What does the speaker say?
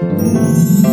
Música